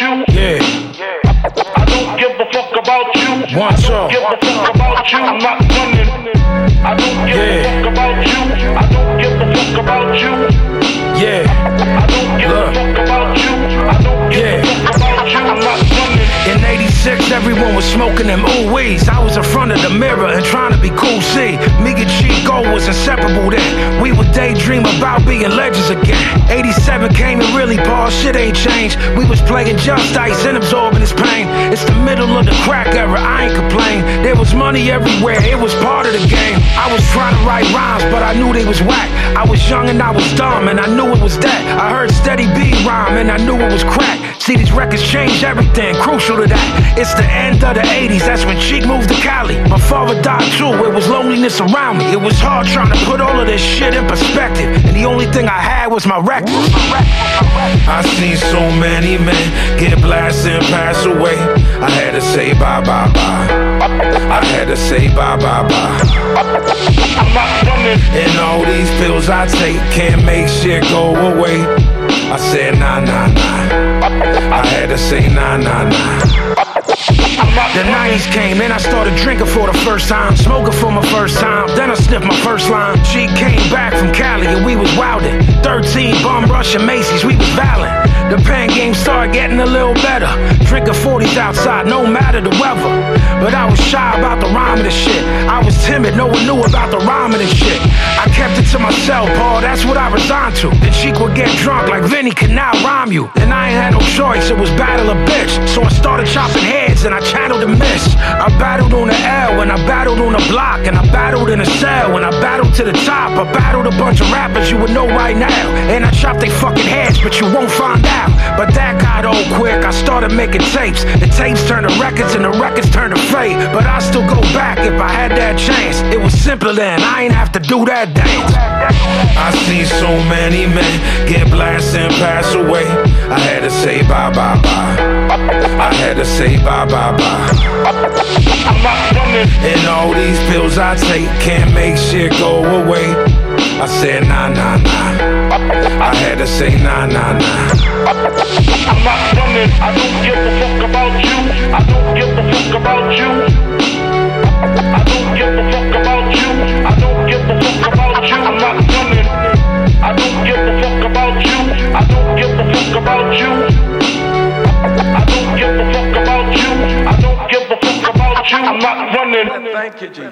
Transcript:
you. Yeah. I don't give a fuck about you. One I don't give a fuck about you. Not running. I don't give Yeah. a fuck about you. I don't give a fuck about you. Yeah. I don't give Look. a fuck about you. I don't give Yeah. a fuck about you. I'm not running. In 86, everyone was smoking them ooh wees. I was in front of the mirror and trying to be cool. See, me and Chico was inseparable then. We would daydream about being legends again. 87 came and really paused, shit ain't changed. We was playing Just-Ice and absorbing his pain. It's the middle of the crack era, I ain't complain. There was money everywhere, it was part of the game. I was trying to write rhymes, but I knew they was whack. I was young and I was dumb, and I knew it was that. I heard Steady B rhyme, and I knew it was crack. See, these records change everything, crucial to that. It's the end of the 80s, that's when Cheek moved to Cali. My father died too, it was loneliness around me. It was hard trying to put all of this shit in perspective. And the only thing I had was my record. I seen so many men get blasted and pass away. I had to say bye bye bye. I had to say bye bye bye. And all these pills I take can't make shit go away. Say nah nah nah. The 90s came and I started drinking for the first time, smoking for my first time. Then I sniffed my first line. She came back from Cali and we was wildin'. 13 bum rushing Macy's, we was valin'. The pen game started getting a little better. Drinking 40s outside, no matter the weather. But I was shy about the rhyme of the shit. I was timid, no one knew about the rhyme of the shit. I kept it to myself, Paul, that's what I resigned to. The cheek would get drunk like Vinny can now rhyme you. And I ain't had no choice, it was battle of bitch. So I started chopping heads and I channeled the miss. I battled on the L and I battled on the block and I battled in a cell and I battled to the top. I battled a bunch of rappers you would know right now. And I chopped they fucking heads, but you won't find out. But that got old quick, I started making tapes. The tapes turned to records and the records turned to fate. But I still go back if I had that chance. It was simpler then, I ain't have to do that dance. I seen so many men get blasted and pass away. I had to say bye bye bye. I had to say bye bye bye. And all these pills I take can't make shit go away. I said nah nah nah. I had to say nah nah nah. I'm not running. I don't give a fuck about you. I don't give a fuck about you. I don't give a fuck about you. I don't give a fuck about you. I'm not running. I don't give a fuck about you. I don't give a fuck about you. I don't give a fuck about you. I don't give a fuck about you. I'm not running. Thank you,